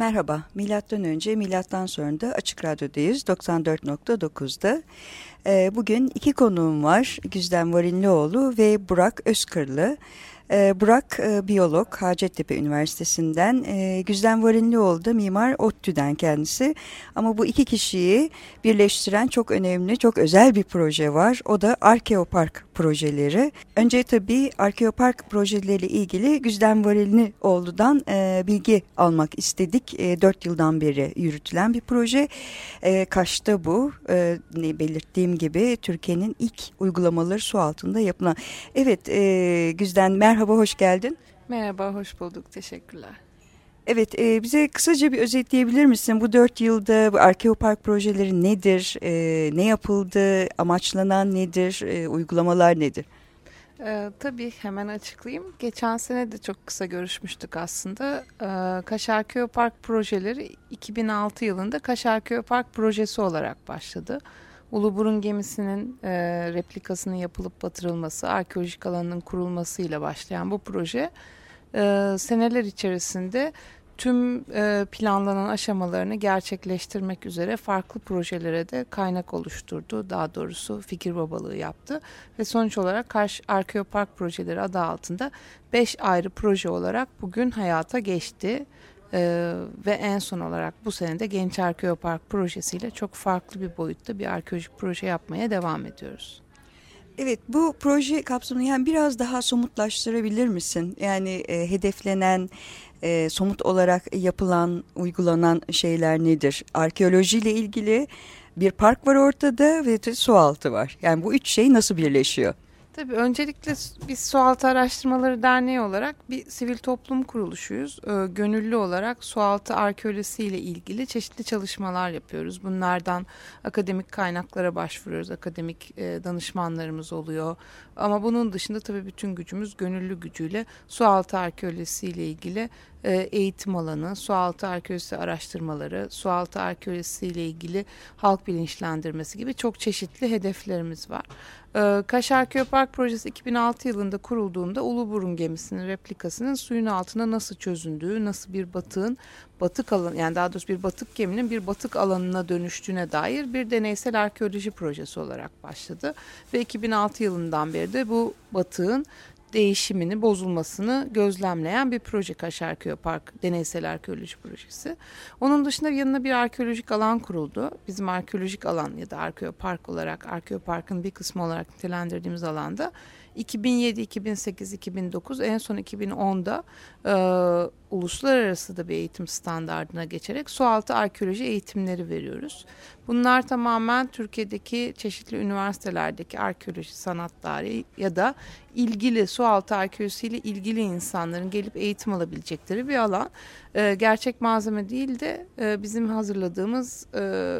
Merhaba, milattan önce, milattan sonra da Açık Radyo'dayız 94.9'da. Ee, bugün iki konuğum var, Güzdem Varinlioğlu ve Burak Özkırlı. Ee, Burak e, biyolog Hacettepe Üniversitesi'nden, e, Güzdem Varinlioğlu da mimar ODTÜ'den kendisi. Ama bu iki kişiyi birleştiren çok önemli, çok özel bir proje var. O da Arkeopark projeleri. Önce tabii Arkeopark projeleriyle ilgili Güzdem Varinlioğlu'dan e, bilgi almak istedik. E, 4 yıldan beri yürütülen bir proje. Kaş'ta bu, belirttiğim gibi Türkiye'nin ilk uygulamaları su altında yapılan. Evet, Güzdem merhaba. Merhaba, hoş geldin. Merhaba, hoş bulduk. Teşekkürler. Evet, e, bize kısaca bir özetleyebilir misin? Bu dört yılda bu Arkeopark projeleri nedir? E, ne yapıldı? Amaçlanan nedir? E, uygulamalar nedir? Ee, tabii hemen açıklayayım. Geçen sene de çok kısa görüşmüştük aslında. Ee, Kaş Arkeopark projeleri 2006 yılında Kaş Arkeopark projesi olarak başladı. Uluburun gemisinin e, replikasının yapılıp batırılması, arkeolojik alanının kurulmasıyla başlayan bu proje e, seneler içerisinde tüm e, planlanan aşamalarını gerçekleştirmek üzere farklı projelere de kaynak oluşturdu. Daha doğrusu fikir babalığı yaptı ve sonuç olarak Karşı Arkeopark projeleri adı altında 5 ayrı proje olarak bugün hayata geçti. Ee, ve en son olarak bu senede Genç Arkeopark projesiyle çok farklı bir boyutta bir arkeolojik proje yapmaya devam ediyoruz. Evet bu proje kapsamını yani biraz daha somutlaştırabilir misin? Yani e, hedeflenen e, somut olarak yapılan uygulanan şeyler nedir? Arkeolojiyle ilgili bir park var ortada ve su altı var. Yani bu üç şey nasıl birleşiyor? Tabii öncelikle biz Sualtı Araştırmaları Derneği olarak bir sivil toplum kuruluşuyuz. Ee, gönüllü olarak sualtı arkeolojisi ile ilgili çeşitli çalışmalar yapıyoruz. Bunlardan akademik kaynaklara başvuruyoruz. Akademik e, danışmanlarımız oluyor. Ama bunun dışında tabii bütün gücümüz gönüllü gücüyle sualtı arkeolojisi ile ilgili e, eğitim alanı, sualtı arkeolojisi araştırmaları, sualtı arkeolojisi ile ilgili halk bilinçlendirmesi gibi çok çeşitli hedeflerimiz var. E, Kaş Arkeopark projesi 2006 yılında kurulduğunda Uluburun gemisinin replikasının suyun altına nasıl çözündüğü, nasıl bir batığın batık alan yani daha doğrusu bir batık geminin bir batık alanına dönüştüğüne dair bir deneysel arkeoloji projesi olarak başladı ve 2006 yılından beri de bu batığın değişimini, bozulmasını gözlemleyen bir proje Kaşarköy Park Deneysel Arkeoloji Projesi. Onun dışında yanına bir arkeolojik alan kuruldu. Bizim arkeolojik alan ya da arkeopark olarak, arkeoparkın bir kısmı olarak nitelendirdiğimiz alanda 2007, 2008, 2009 en son 2010'da e, uluslararası da bir eğitim standartına geçerek sualtı arkeoloji eğitimleri veriyoruz. Bunlar tamamen Türkiye'deki çeşitli üniversitelerdeki arkeoloji sanatları ya da ilgili sualtı arkeolojisiyle ilgili insanların gelip eğitim alabilecekleri bir alan. E, gerçek malzeme değil de e, bizim hazırladığımız e,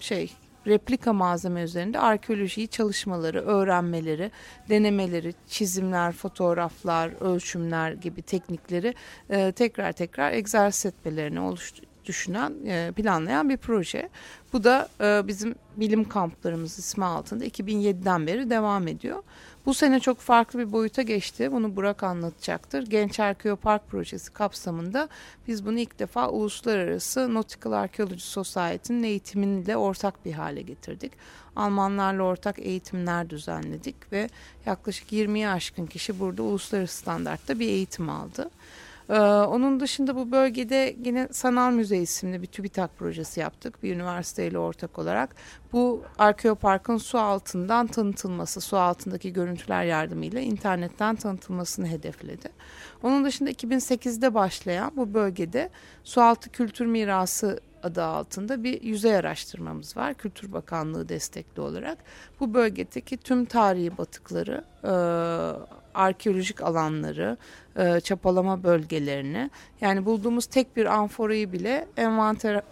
şey replika malzeme üzerinde arkeolojiyi çalışmaları, öğrenmeleri, denemeleri, çizimler, fotoğraflar, ölçümler gibi teknikleri e, tekrar tekrar egzersiz etmelerini oluştu düşünen, e, planlayan bir proje. Bu da e, bizim bilim kamplarımız ismi altında 2007'den beri devam ediyor. Bu sene çok farklı bir boyuta geçti. Bunu Burak anlatacaktır. Genç Arkeopark projesi kapsamında biz bunu ilk defa Uluslararası Nautical Archaeology Society'nin eğitimiyle ortak bir hale getirdik. Almanlarla ortak eğitimler düzenledik ve yaklaşık 20'ye aşkın kişi burada uluslararası standartta bir eğitim aldı. Ee, onun dışında bu bölgede yine Sanal Müze isimli bir TÜBİTAK projesi yaptık bir üniversiteyle ortak olarak. Bu Arkeopark'ın su altından tanıtılması, su altındaki görüntüler yardımıyla internetten tanıtılmasını hedefledi. Onun dışında 2008'de başlayan bu bölgede sualtı kültür mirası adı altında bir yüzey araştırmamız var. Kültür Bakanlığı destekli olarak. Bu bölgedeki tüm tarihi batıkları, e, arkeolojik alanları, e, çapalama bölgelerini yani bulduğumuz tek bir amforayı bile envanter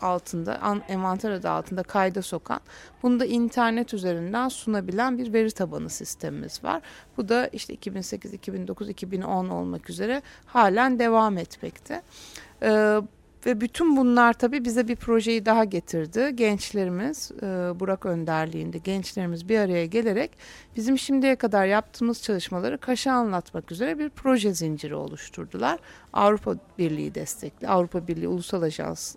altında, an, envanter adı altında kayda sokan, bunu da internet üzerinden sunabilen bir veri tabanı sistemimiz var. Bu da işte 2008, 2009, 2010 olmak üzere halen devam etmekte. Ee, Ve bütün bunlar tabii bize bir projeyi daha getirdi. Gençlerimiz, e, Burak önderliğinde gençlerimiz bir araya gelerek bizim şimdiye kadar yaptığımız çalışmaları Kaş'a anlatmak üzere bir proje zinciri oluşturdular. Avrupa Birliği destekli, Avrupa Birliği Ulusal Ajans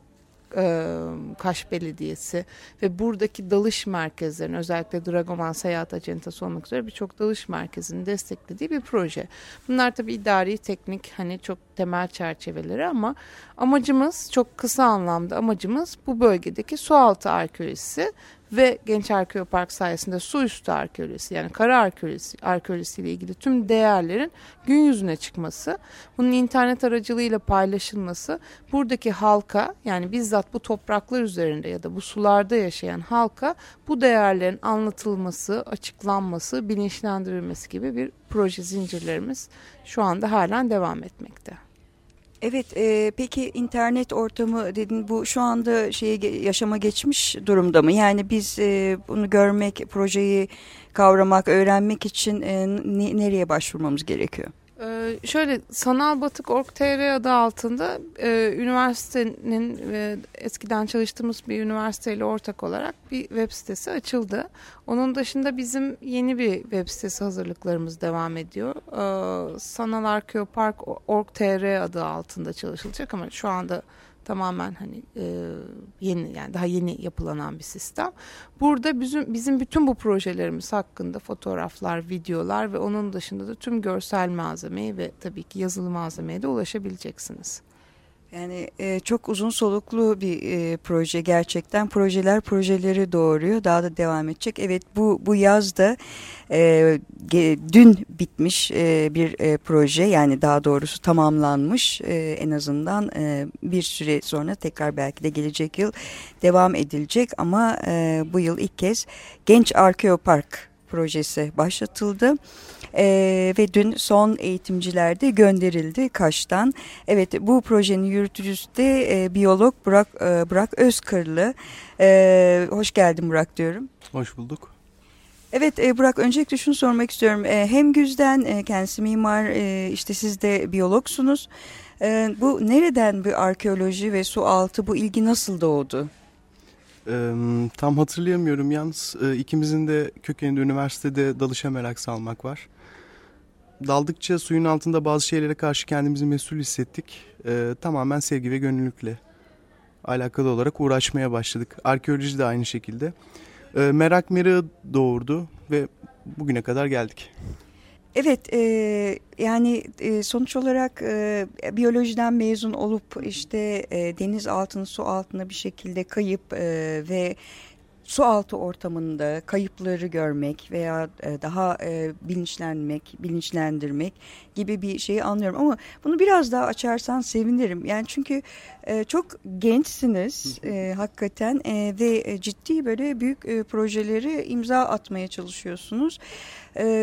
Kaş Belediyesi ve buradaki dalış merkezlerinin özellikle Dragoman Seyahat Acentası olmak üzere birçok dalış merkezinin desteklediği bir proje. Bunlar tabii idari, teknik hani çok temel çerçeveleri ama amacımız çok kısa anlamda amacımız bu bölgedeki sualtı arkeolojisi ve Genç Arkeopark sayesinde su üstü arkeolojisi yani kara arkeolojisi, arkeolojisi ile ilgili tüm değerlerin gün yüzüne çıkması, bunun internet aracılığıyla paylaşılması, buradaki halka yani bizzat bu topraklar üzerinde ya da bu sularda yaşayan halka bu değerlerin anlatılması, açıklanması, bilinçlendirilmesi gibi bir proje zincirlerimiz şu anda halen devam etmekte. Evet, e, peki internet ortamı dedin bu şu anda şeye yaşama geçmiş durumda mı? Yani biz e, bunu görmek, projeyi kavramak, öğrenmek için e, nereye başvurmamız gerekiyor? Ee, şöyle Sanal Batık Org.tr adı altında e, üniversitenin e, eskiden çalıştığımız bir üniversiteyle ortak olarak bir web sitesi açıldı. Onun dışında bizim yeni bir web sitesi hazırlıklarımız devam ediyor. Ee, Sanal Arkeopark Org.tr adı altında çalışılacak ama şu anda tamamen hani e, yeni yani daha yeni yapılanan bir sistem. Burada bizim bizim bütün bu projelerimiz hakkında fotoğraflar, videolar ve onun dışında da tüm görsel malzemeyi ve tabii ki yazılı malzemeye de ulaşabileceksiniz. Yani e, çok uzun soluklu bir e, proje gerçekten. Projeler projeleri doğuruyor. Daha da devam edecek. Evet bu bu yazda e, dün bitmiş e, bir e, proje yani daha doğrusu tamamlanmış e, en azından e, bir süre sonra tekrar belki de gelecek yıl devam edilecek ama e, bu yıl ilk kez Genç Arkeopark projesi başlatıldı. E, ve dün son eğitimciler de gönderildi Kaş'tan. Evet bu projenin yürütücüsü de e, biyolog Burak, e, Burak Özkırlı. E, hoş geldin Burak diyorum. Hoş bulduk. Evet e, Burak öncelikle şunu sormak istiyorum. E, hem Güz'den e, kendisi mimar e, işte siz de biyologsunuz. E, bu nereden bir arkeoloji ve su altı bu ilgi nasıl doğdu? E, tam hatırlayamıyorum yalnız e, ikimizin de kökeninde üniversitede dalışa merak salmak var daldıkça suyun altında bazı şeylere karşı kendimizi mesul hissettik. E, tamamen sevgi ve gönüllülükle alakalı olarak uğraşmaya başladık. Arkeoloji de aynı şekilde. E, merak merağı doğurdu ve bugüne kadar geldik. Evet, e, yani e, sonuç olarak e, biyolojiden mezun olup işte e, deniz altını su altına bir şekilde kayıp e, ve su altı ortamında kayıpları görmek veya e, daha e, bilinçlenmek, bilinçlendirmek gibi bir şeyi anlıyorum. Ama bunu biraz daha açarsan sevinirim. Yani çünkü e, çok gençsiniz hakikaten ve ciddi böyle büyük projeleri imza atmaya çalışıyorsunuz.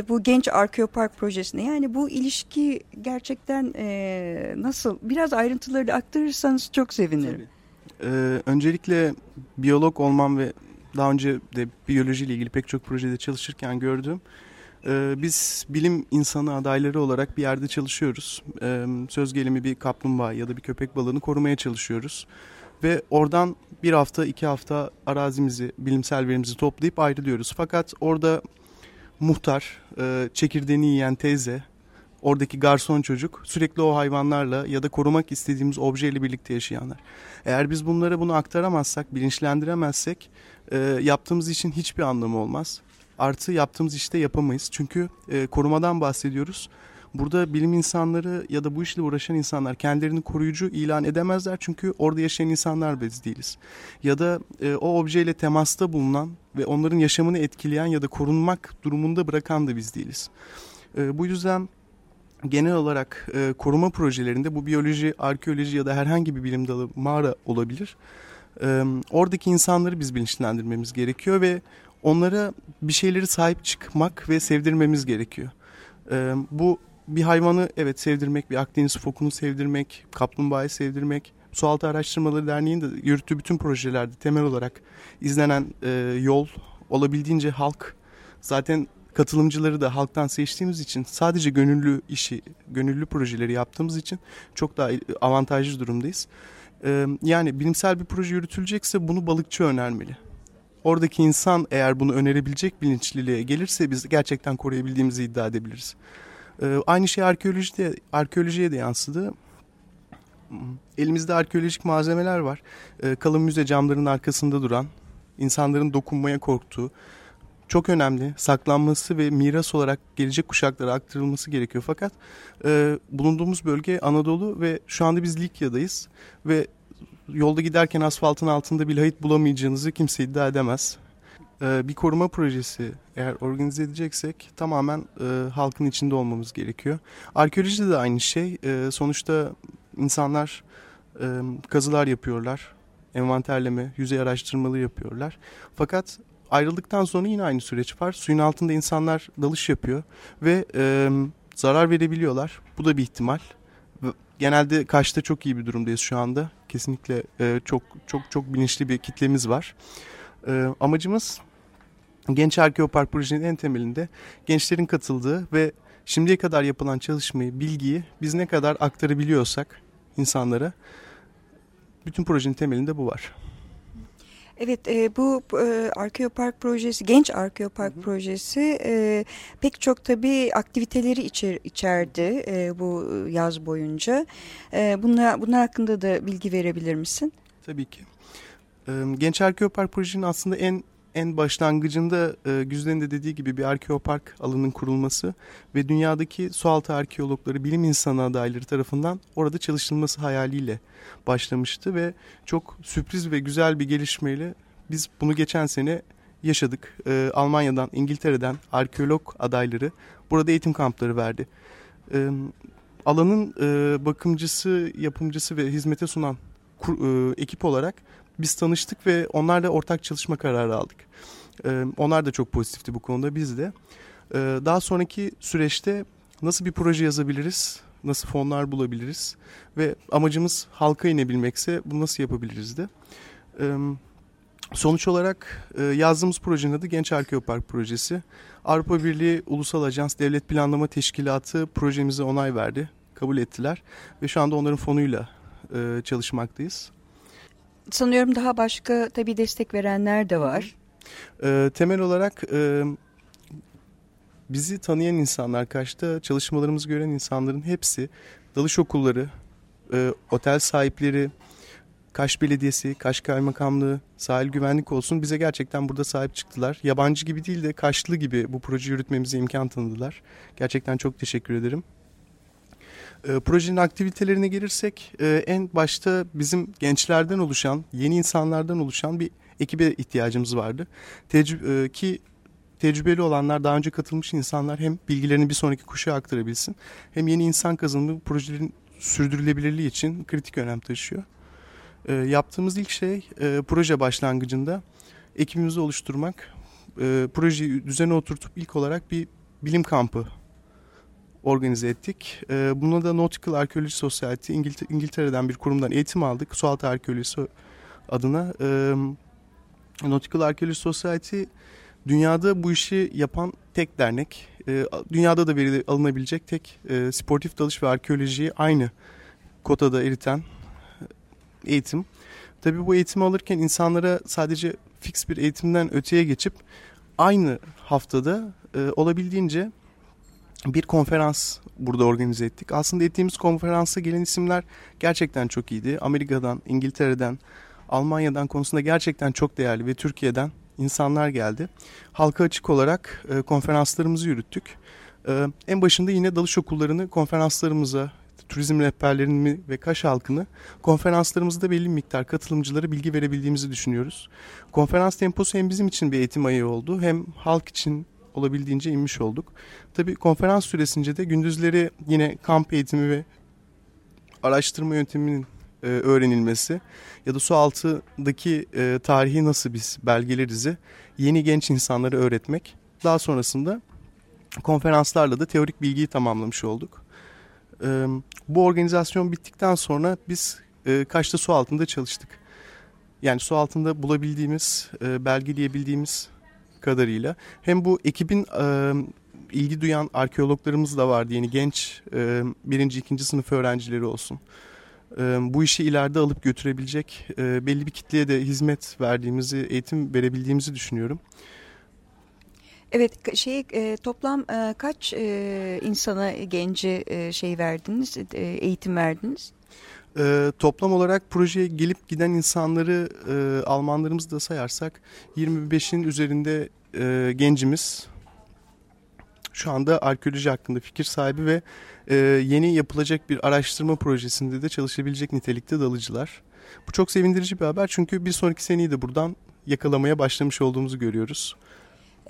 Bu genç arkeopark projesine yani bu ilişki gerçekten nasıl? Biraz ayrıntıları aktarırsanız çok sevinirim. Tabii. Ee, öncelikle biyolog olmam ve daha önce de biyolojiyle ilgili pek çok projede çalışırken gördüm. Ee, biz bilim insanı adayları olarak bir yerde çalışıyoruz. Ee, söz gelimi bir kaplumbağa ya da bir köpek balığını korumaya çalışıyoruz. Ve oradan bir hafta iki hafta arazimizi, bilimsel verimizi toplayıp ayrılıyoruz. Fakat orada muhtar, e, çekirdeğini yiyen teyze, oradaki garson çocuk sürekli o hayvanlarla ya da korumak istediğimiz objeyle birlikte yaşayanlar. Eğer biz bunlara bunu aktaramazsak, bilinçlendiremezsek e, yaptığımız için hiçbir anlamı olmaz. Artı yaptığımız işte yapamayız. Çünkü e, korumadan bahsediyoruz. Burada bilim insanları ya da bu işle uğraşan insanlar kendilerini koruyucu ilan edemezler. Çünkü orada yaşayan insanlar biz değiliz. Ya da e, o objeyle temasta bulunan ve onların yaşamını etkileyen ya da korunmak durumunda bırakan da biz değiliz. E, bu yüzden genel olarak e, koruma projelerinde bu biyoloji, arkeoloji ya da herhangi bir bilim dalı mağara olabilir e, oradaki insanları biz bilinçlendirmemiz gerekiyor ve onlara bir şeyleri sahip çıkmak ve sevdirmemiz gerekiyor. E, bu bir hayvanı evet sevdirmek, bir Akdeniz fokunu sevdirmek, kaplumbağayı sevdirmek, Sualtı Araştırmaları Derneği'nin de yürüttüğü bütün projelerde temel olarak izlenen e, yol olabildiğince halk. Zaten katılımcıları da halktan seçtiğimiz için sadece gönüllü işi, gönüllü projeleri yaptığımız için çok daha avantajlı durumdayız. Yani bilimsel bir proje yürütülecekse bunu balıkçı önermeli. Oradaki insan eğer bunu önerebilecek bilinçliliğe gelirse biz gerçekten koruyabildiğimizi iddia edebiliriz. Aynı şey arkeolojide, arkeolojiye de yansıdı. Elimizde arkeolojik malzemeler var. Kalın müze camlarının arkasında duran, insanların dokunmaya korktuğu, çok önemli. Saklanması ve miras olarak gelecek kuşaklara aktarılması gerekiyor. Fakat e, bulunduğumuz bölge Anadolu ve şu anda biz Likya'dayız. Ve yolda giderken asfaltın altında bir lahit bulamayacağınızı kimse iddia edemez. E, bir koruma projesi eğer organize edeceksek tamamen e, halkın içinde olmamız gerekiyor. Arkeolojide de aynı şey. E, sonuçta insanlar e, kazılar yapıyorlar envanterleme, yüzey araştırmaları yapıyorlar. Fakat ayrıldıktan sonra yine aynı süreç var. Suyun altında insanlar dalış yapıyor ve e, zarar verebiliyorlar. Bu da bir ihtimal. Genelde Kaş'ta çok iyi bir durumdayız şu anda. Kesinlikle e, çok çok çok bilinçli bir kitlemiz var. E, amacımız Genç Arkeopark projenin en temelinde gençlerin katıldığı ve şimdiye kadar yapılan çalışmayı, bilgiyi biz ne kadar aktarabiliyorsak insanlara bütün projenin temelinde bu var. Evet e, bu e, Arkeopark projesi, genç Arkeopark hı hı. projesi e, pek çok tabii aktiviteleri içer, içerdi e, bu yaz boyunca. E, bunlar, bunlar hakkında da bilgi verebilir misin? Tabii ki. Genç Arkeopark projesinin aslında en en başlangıcında e, Güzden'in de dediği gibi bir arkeopark alanının kurulması ve dünyadaki sualtı arkeologları, bilim insanı adayları tarafından orada çalışılması hayaliyle başlamıştı ve çok sürpriz ve güzel bir gelişmeyle biz bunu geçen sene yaşadık. E, Almanya'dan, İngiltere'den arkeolog adayları burada eğitim kampları verdi. E, alanın e, bakımcısı, yapımcısı ve hizmete sunan kur, e, ekip olarak biz tanıştık ve onlarla ortak çalışma kararı aldık. Ee, onlar da çok pozitifti bu konuda biz de. Ee, daha sonraki süreçte nasıl bir proje yazabiliriz, nasıl fonlar bulabiliriz ve amacımız halka inebilmekse bunu nasıl yapabiliriz de. Ee, sonuç olarak e, yazdığımız projenin adı Genç Arkeopark Projesi. Avrupa Birliği Ulusal Ajans Devlet Planlama Teşkilatı projemize onay verdi, kabul ettiler ve şu anda onların fonuyla e, çalışmaktayız sanıyorum daha başka tabii destek verenler de var. E, temel olarak e, bizi tanıyan insanlar, Kaş'ta çalışmalarımızı gören insanların hepsi dalış okulları, e, otel sahipleri, Kaş Belediyesi, Kaş Kaymakamlığı, sahil güvenlik olsun bize gerçekten burada sahip çıktılar. Yabancı gibi değil de Kaşlı gibi bu projeyi yürütmemize imkan tanıdılar. Gerçekten çok teşekkür ederim. E, projenin aktivitelerine gelirsek e, en başta bizim gençlerden oluşan, yeni insanlardan oluşan bir ekibe ihtiyacımız vardı. Tecrü e, ki tecrübeli olanlar, daha önce katılmış insanlar hem bilgilerini bir sonraki kuşağa aktarabilsin hem yeni insan kazanımı projelerin sürdürülebilirliği için kritik önem taşıyor. E, yaptığımız ilk şey e, proje başlangıcında ekibimizi oluşturmak, e, projeyi düzene oturtup ilk olarak bir bilim kampı organize ettik. E, buna da Nautical Archaeology Society İngiltere, İngiltere'den bir kurumdan eğitim aldık. Sualtı arkeolojisi adına. E, Nautical Archaeology Society dünyada bu işi yapan tek dernek. E, dünyada da veri alınabilecek tek e, sportif dalış ve arkeolojiyi aynı kotada eriten eğitim. Tabii bu eğitimi alırken insanlara sadece fix bir eğitimden öteye geçip aynı haftada e, olabildiğince bir konferans burada organize ettik. Aslında ettiğimiz konferansa gelen isimler gerçekten çok iyiydi. Amerika'dan, İngiltere'den, Almanya'dan konusunda gerçekten çok değerli ve Türkiye'den insanlar geldi. Halka açık olarak e, konferanslarımızı yürüttük. E, en başında yine dalış okullarını konferanslarımıza, turizm rehberlerini ve Kaş halkını konferanslarımızda belli miktar katılımcılara bilgi verebildiğimizi düşünüyoruz. Konferans temposu hem bizim için bir eğitim ayı oldu hem halk için olabildiğince inmiş olduk. Tabii konferans süresince de gündüzleri yine kamp eğitimi ve araştırma yönteminin e, öğrenilmesi ya da su altındaki e, tarihi nasıl biz belgelerizi yeni genç insanlara öğretmek. Daha sonrasında konferanslarla da teorik bilgiyi tamamlamış olduk. E, bu organizasyon bittikten sonra biz e, Kaş'ta su altında çalıştık. Yani su altında bulabildiğimiz, e, belgeleyebildiğimiz kadarıyla. Hem bu ekibin ilgi duyan arkeologlarımız da vardı. Yeni genç birinci, ikinci sınıf öğrencileri olsun. bu işi ileride alıp götürebilecek belli bir kitleye de hizmet verdiğimizi, eğitim verebildiğimizi düşünüyorum. Evet, şey toplam kaç insana genci şey verdiniz, eğitim verdiniz? E, toplam olarak projeye gelip giden insanları e, Almanlarımızı da sayarsak 25'in üzerinde e, gencimiz şu anda arkeoloji hakkında fikir sahibi ve e, yeni yapılacak bir araştırma projesinde de çalışabilecek nitelikte dalıcılar. Bu çok sevindirici bir haber çünkü bir sonraki seneyi de buradan yakalamaya başlamış olduğumuzu görüyoruz.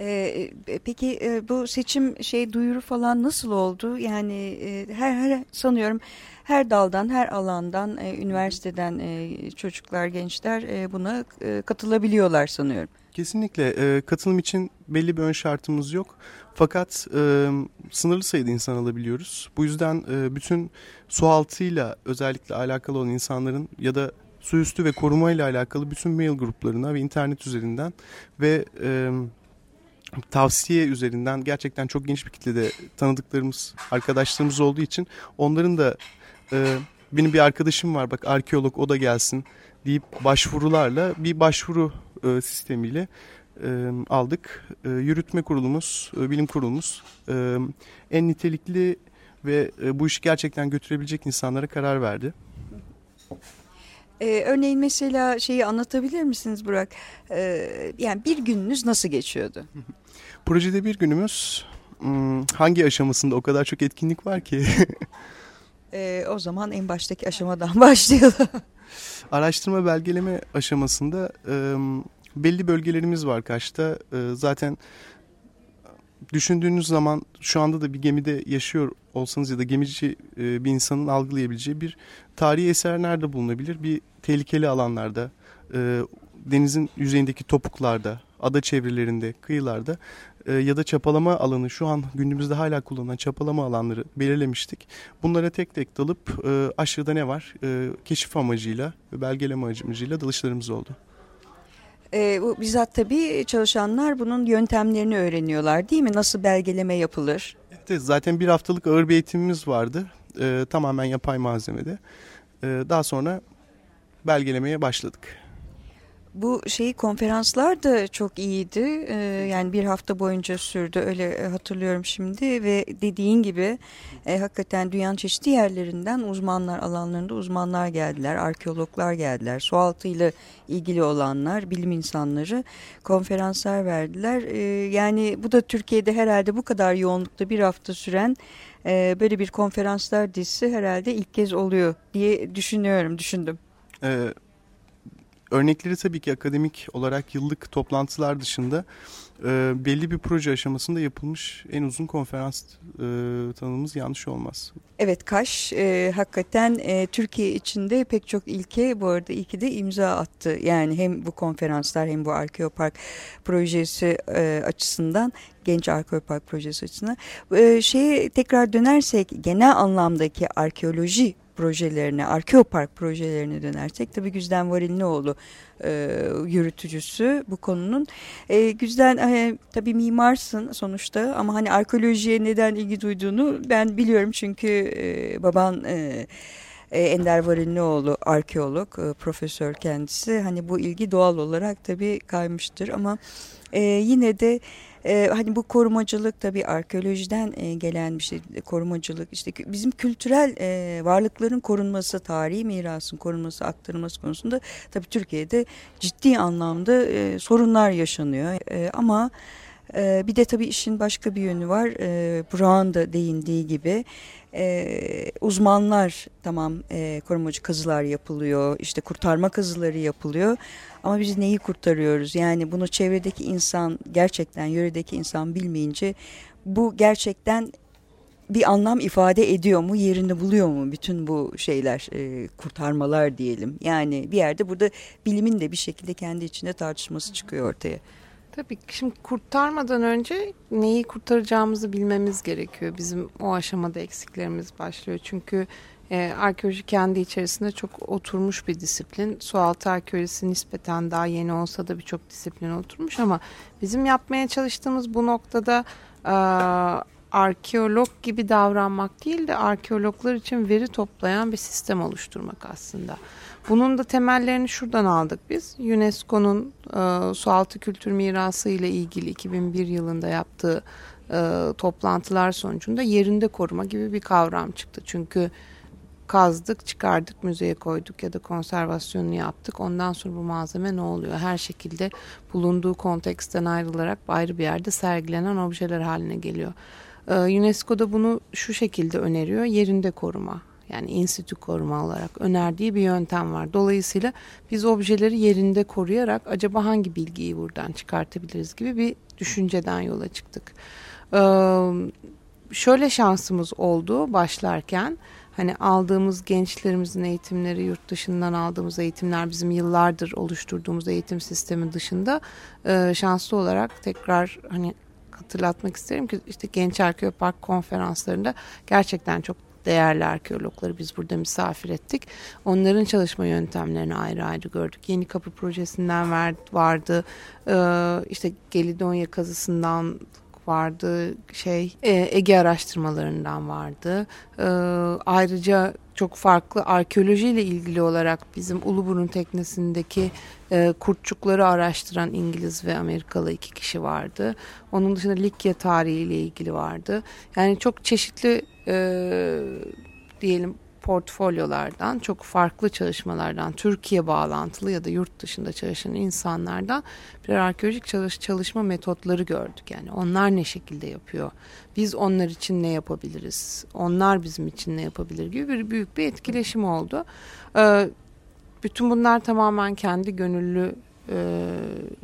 Ee, peki e, bu seçim şey duyuru falan nasıl oldu? Yani e, her her sanıyorum her daldan, her alandan, e, üniversiteden e, çocuklar, gençler e, buna e, katılabiliyorlar sanıyorum. Kesinlikle e, katılım için belli bir ön şartımız yok. Fakat e, sınırlı sayıda insan alabiliyoruz. Bu yüzden e, bütün sualtıyla özellikle alakalı olan insanların ya da su üstü ve koruma ile alakalı bütün mail gruplarına ve internet üzerinden ve e, tavsiye üzerinden gerçekten çok geniş bir kitlede tanıdıklarımız, arkadaşlarımız olduğu için onların da e, benim bir arkadaşım var bak arkeolog o da gelsin deyip başvurularla bir başvuru e, sistemiyle e, aldık. E, yürütme kurulumuz, e, bilim kurulumuz e, en nitelikli ve e, bu işi gerçekten götürebilecek insanlara karar verdi. Ee, örneğin mesela şeyi anlatabilir misiniz Burak? Ee, yani bir gününüz nasıl geçiyordu? Projede bir günümüz hmm, hangi aşamasında o kadar çok etkinlik var ki? ee, o zaman en baştaki aşamadan başlayalım. Araştırma belgeleme aşamasında e, belli bölgelerimiz var Kaş'ta. E, zaten düşündüğünüz zaman şu anda da bir gemide yaşıyor olsanız ya da gemici e, bir insanın algılayabileceği bir tarihi eser nerede bulunabilir? Bir tehlikeli alanlarda, e, denizin yüzeyindeki topuklarda, ada çevrelerinde, kıyılarda e, ya da çapalama alanı şu an günümüzde hala kullanılan çapalama alanları belirlemiştik. Bunlara tek tek dalıp e, aşağıda ne var? Keşif amacıyla ve belgeleme amacıyla dalışlarımız oldu. E, bu bizzat tabii çalışanlar bunun yöntemlerini öğreniyorlar değil mi? Nasıl belgeleme yapılır? Evet, zaten bir haftalık ağır bir eğitimimiz vardı. E, tamamen yapay malzemede. E, daha sonra belgelemeye başladık. Bu şeyi konferanslar da çok iyiydi. Ee, yani bir hafta boyunca sürdü öyle e, hatırlıyorum şimdi ve dediğin gibi e, hakikaten dünyanın çeşitli yerlerinden uzmanlar alanlarında uzmanlar geldiler. Arkeologlar geldiler. Sualtı ilgili olanlar, bilim insanları konferanslar verdiler. E, yani bu da Türkiye'de herhalde bu kadar yoğunlukta bir hafta süren e, böyle bir konferanslar dizisi herhalde ilk kez oluyor diye düşünüyorum, düşündüm. Evet örnekleri tabii ki akademik olarak yıllık toplantılar dışında e, belli bir proje aşamasında yapılmış en uzun konferans e, tanımımız yanlış olmaz. Evet Kaş e, hakikaten e, Türkiye içinde pek çok ilke bu arada ilki de imza attı. Yani hem bu konferanslar hem bu Arkeopark projesi e, açısından genç Arkeopark projesi açısından. E, şeye tekrar dönersek genel anlamdaki arkeoloji projelerine, Arkeopark projelerine dönersek tabii Güzden Varilinoğlu e, yürütücüsü bu konunun. E, Güzden e, tabii mimarsın sonuçta ama hani arkeolojiye neden ilgi duyduğunu ben biliyorum çünkü e, baban... E, e Ender Varilinoğlu arkeolog, e, profesör kendisi. Hani bu ilgi doğal olarak tabii kaymıştır ama e, yine de ee, hani bu korumacılık tabii arkeolojiden e, gelen bir şey korumacılık işte bizim kültürel e, varlıkların korunması tarihi mirasın korunması aktarılması konusunda tabii Türkiye'de ciddi anlamda e, sorunlar yaşanıyor. E, ama e, bir de tabii işin başka bir yönü var. E, da değindiği gibi e, uzmanlar tamam korumacı kazılar yapılıyor işte kurtarma kazıları yapılıyor. Ama biz neyi kurtarıyoruz? Yani bunu çevredeki insan gerçekten yöredeki insan bilmeyince bu gerçekten bir anlam ifade ediyor mu yerini buluyor mu bütün bu şeyler e, kurtarmalar diyelim? Yani bir yerde burada bilimin de bir şekilde kendi içinde tartışması çıkıyor ortaya. Tabii şimdi kurtarmadan önce neyi kurtaracağımızı bilmemiz gerekiyor. Bizim o aşamada eksiklerimiz başlıyor. Çünkü e, arkeoloji kendi içerisinde çok oturmuş bir disiplin. Sualtı arkeolojisi nispeten daha yeni olsa da birçok disiplin oturmuş ama bizim yapmaya çalıştığımız bu noktada e, arkeolog gibi davranmak değil de arkeologlar için veri toplayan bir sistem oluşturmak aslında. Bunun da temellerini şuradan aldık biz. UNESCO'nun e, sualtı kültür mirası ile ilgili 2001 yılında yaptığı e, toplantılar sonucunda yerinde koruma gibi bir kavram çıktı. Çünkü kazdık, çıkardık, müzeye koyduk ya da konservasyonunu yaptık. Ondan sonra bu malzeme ne oluyor? Her şekilde bulunduğu konteksten ayrılarak ayrı bir yerde sergilenen objeler haline geliyor. Ee, UNESCO da bunu şu şekilde öneriyor. Yerinde koruma yani institü koruma olarak önerdiği bir yöntem var. Dolayısıyla biz objeleri yerinde koruyarak acaba hangi bilgiyi buradan çıkartabiliriz gibi bir düşünceden yola çıktık. Ee, şöyle şansımız oldu başlarken hani aldığımız gençlerimizin eğitimleri yurt dışından aldığımız eğitimler bizim yıllardır oluşturduğumuz eğitim sistemi dışında e, şanslı olarak tekrar hani hatırlatmak isterim ki işte Genç Arkeopark konferanslarında gerçekten çok değerli arkeologları biz burada misafir ettik. Onların çalışma yöntemlerini ayrı ayrı gördük. Yeni Kapı projesinden vardı. Ee, işte Gelidonya kazısından vardı, şey e, Ege araştırmalarından vardı. E, ayrıca çok farklı arkeolojiyle ilgili olarak bizim Uluburun teknesindeki e, kurtçukları araştıran İngiliz ve Amerikalı iki kişi vardı. Onun dışında Likya tarihiyle ilgili vardı. Yani çok çeşitli e, diyelim portfolyolardan, çok farklı çalışmalardan, Türkiye bağlantılı ya da yurt dışında çalışan insanlardan birer arkeolojik çalış çalışma metotları gördük. Yani onlar ne şekilde yapıyor? Biz onlar için ne yapabiliriz? Onlar bizim için ne yapabilir gibi bir büyük bir etkileşim oldu. Ee, bütün bunlar tamamen kendi gönüllü e,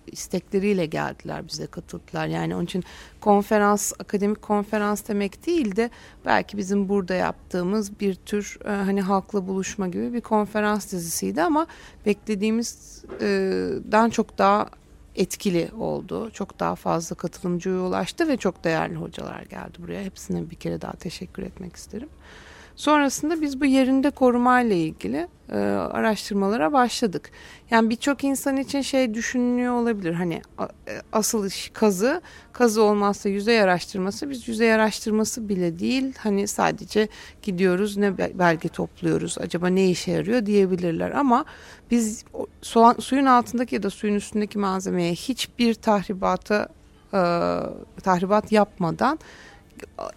istekleriyle geldiler bize katıldılar. Yani onun için konferans akademik konferans demek değil de belki bizim burada yaptığımız bir tür e, hani halkla buluşma gibi bir konferans dizisiydi ama beklediğimizden çok daha etkili oldu. Çok daha fazla katılımcıya ulaştı ve çok değerli hocalar geldi buraya. Hepsine bir kere daha teşekkür etmek isterim. Sonrasında biz bu yerinde korumayla ilgili e, araştırmalara başladık. Yani birçok insan için şey düşünülüyor olabilir. Hani e, asıl iş kazı, kazı olmazsa yüzey araştırması. Biz yüzey araştırması bile değil. Hani sadece gidiyoruz ne belge topluyoruz. Acaba ne işe yarıyor diyebilirler. Ama biz su, suyun altındaki ya da suyun üstündeki malzemeye hiçbir tahribata e, tahribat yapmadan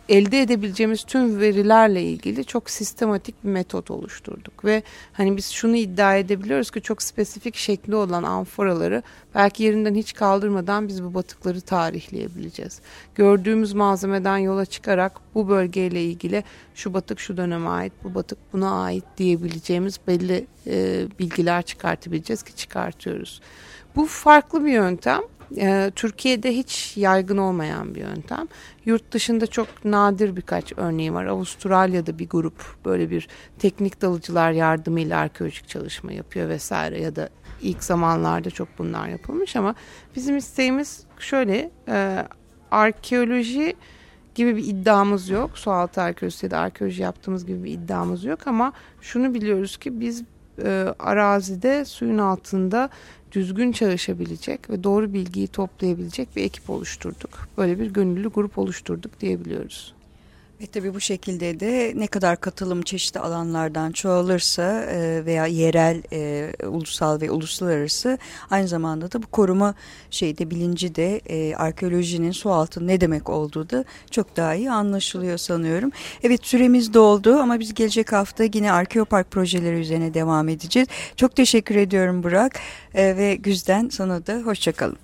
elde edebileceğimiz tüm verilerle ilgili çok sistematik bir metot oluşturduk ve hani biz şunu iddia edebiliyoruz ki çok spesifik şekli olan amforaları belki yerinden hiç kaldırmadan biz bu batıkları tarihleyebileceğiz. Gördüğümüz malzemeden yola çıkarak bu bölgeyle ilgili şu batık şu döneme ait, bu batık buna ait diyebileceğimiz belli e, bilgiler çıkartabileceğiz ki çıkartıyoruz. Bu farklı bir yöntem e, Türkiye'de hiç yaygın olmayan bir yöntem. Yurt dışında çok nadir birkaç örneği var. Avustralya'da bir grup böyle bir teknik dalıcılar yardımıyla arkeolojik çalışma yapıyor vesaire ya da ilk zamanlarda çok bunlar yapılmış ama bizim isteğimiz şöyle e, arkeoloji gibi bir iddiamız yok. Sualtı arkeolojisi ya da arkeoloji yaptığımız gibi bir iddiamız yok ama şunu biliyoruz ki biz e, arazide suyun altında düzgün çalışabilecek ve doğru bilgiyi toplayabilecek bir ekip oluşturduk. Böyle bir gönüllü grup oluşturduk diyebiliyoruz. Ve tabii bu şekilde de ne kadar katılım çeşitli alanlardan çoğalırsa e, veya yerel, e, ulusal ve uluslararası aynı zamanda da bu koruma şeyde bilinci de e, arkeolojinin su altı ne demek olduğu da çok daha iyi anlaşılıyor sanıyorum. Evet süremiz doldu ama biz gelecek hafta yine Arkeopark projeleri üzerine devam edeceğiz. Çok teşekkür ediyorum Burak ve Güzden sana da hoşçakalın.